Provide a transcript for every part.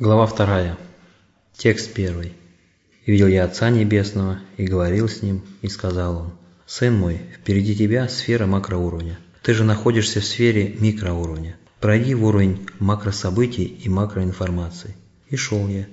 Глава вторая. Текст первый. «И видел я Отца Небесного, и говорил с Ним, и сказал Он, «Сын мой, впереди тебя сфера макроуровня. Ты же находишься в сфере микроуровня. Пройди в уровень макрособытий и макроинформации». И шел я,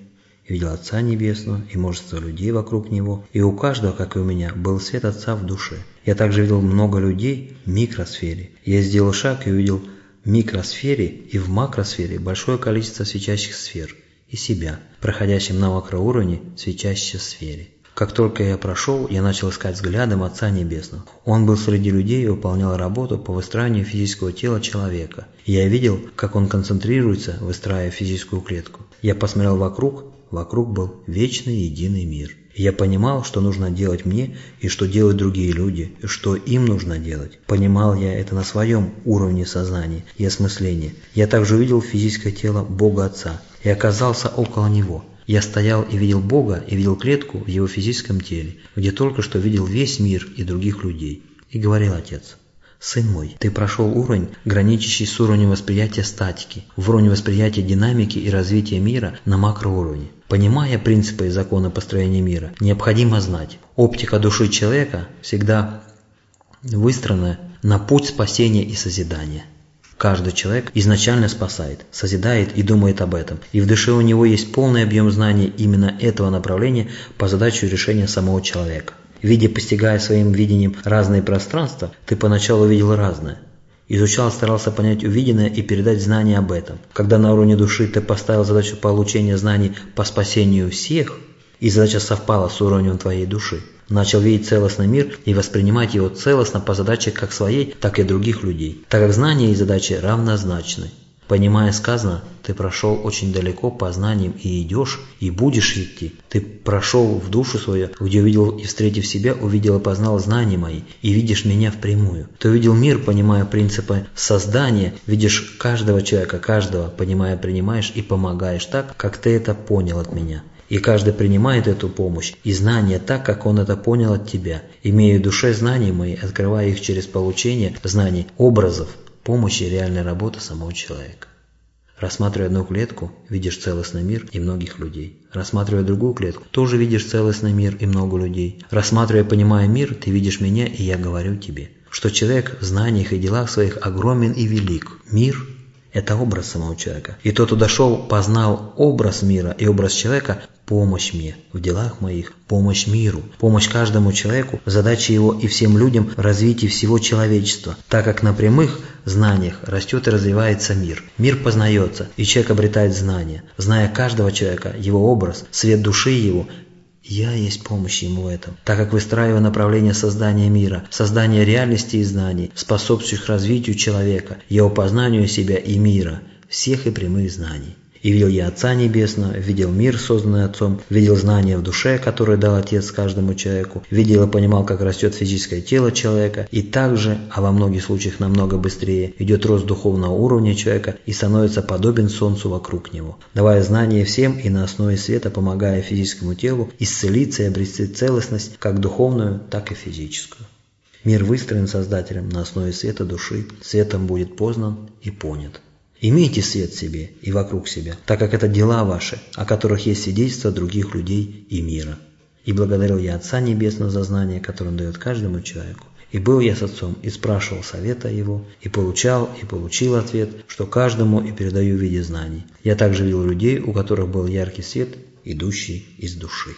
и видел Отца Небесного, и множество людей вокруг Него, и у каждого, как и у меня, был свет Отца в душе. Я также видел много людей в микросфере. Я сделал шаг и увидел микросфере и в макросфере большое количество свечащих сфер и себя, проходящим на макроуровне в свечащей сфере. Как только я прошел, я начал искать взглядом Отца Небесного. Он был среди людей и выполнял работу по выстраиванию физического тела человека. я видел, как он концентрируется, выстраивая физическую клетку. Я посмотрел вокруг, вокруг был вечный единый мир. Я понимал, что нужно делать мне и что делают другие люди, и что им нужно делать. Понимал я это на своем уровне сознания и осмысления. Я также увидел физическое тело Бога Отца и оказался около Него. Я стоял и видел Бога и видел клетку в Его физическом теле, где только что видел весь мир и других людей. И говорил Отец, «Сын мой, ты прошел уровень, граничащий с уровнем восприятия статики, в уровне восприятия динамики и развития мира на макроуровне. Понимая принципы и законы построения мира, необходимо знать, оптика души человека всегда выстроена на путь спасения и созидания. Каждый человек изначально спасает, созидает и думает об этом, и в душе у него есть полный объем знаний именно этого направления по задаче решения самого человека. Видя, постигая своим видением разные пространства, ты поначалу видел разное. Изучал, старался понять увиденное и передать знания об этом. Когда на уровне души ты поставил задачу получения знаний по спасению всех, и задача совпала с уровнем твоей души, начал видеть целостный мир и воспринимать его целостно по задаче как своей, так и других людей, так как знания и задачи равнозначны. Понимая сказано, ты прошел очень далеко по знаниям и идешь, и будешь идти. Ты прошел в душу свою, где увидел и встретив себя, увидел и познал знания мои, и видишь меня впрямую. Ты увидел мир, понимая принципы создания, видишь каждого человека, каждого, понимая, принимаешь и помогаешь так, как ты это понял от меня. И каждый принимает эту помощь и знания так, как он это понял от тебя, имея в душе знания мои, открывая их через получение знаний, образов, помощи и реальной работы самого человека. Рассматривая одну клетку, видишь целостный мир и многих людей. Рассматривая другую клетку, тоже видишь целостный мир и много людей. Рассматривая понимая мир, ты видишь меня, и я говорю тебе, что человек в знаниях и делах своих огромен и велик. Мир – это образ самого человека. И тот, кто дошел, познал образ мира и образ человека, помощь мне в делах моих, помощь миру, помощь каждому человеку, задача его и всем людям в развитии всего человечества, так как на прямых знаниях растет и развивается мир. Мир познается, и человек обретает знания. Зная каждого человека, его образ, свет души его, я есть помощь ему в этом, так как выстраиваю направление создания мира, создания реальности и знаний, способствующих развитию человека, его познанию себя и мира, всех и прямых знаний. И видел я Отца Небесного, видел мир, созданный Отцом, видел знания в душе, которые дал Отец каждому человеку, видел и понимал, как растет физическое тело человека, и также, а во многих случаях намного быстрее, идет рост духовного уровня человека и становится подобен Солнцу вокруг него, давая знания всем и на основе света помогая физическому телу исцелиться и обрести целостность как духовную, так и физическую. Мир выстроен Создателем на основе света души, светом будет познан и понят. Имейте свет себе и вокруг себя, так как это дела ваши, о которых есть свидетельство других людей и мира. И благодарил я Отца Небесного за знание, которое он дает каждому человеку. И был я с Отцом, и спрашивал совета Его, и получал, и получил ответ, что каждому и передаю в виде знаний. Я также видел людей, у которых был яркий свет, идущий из души.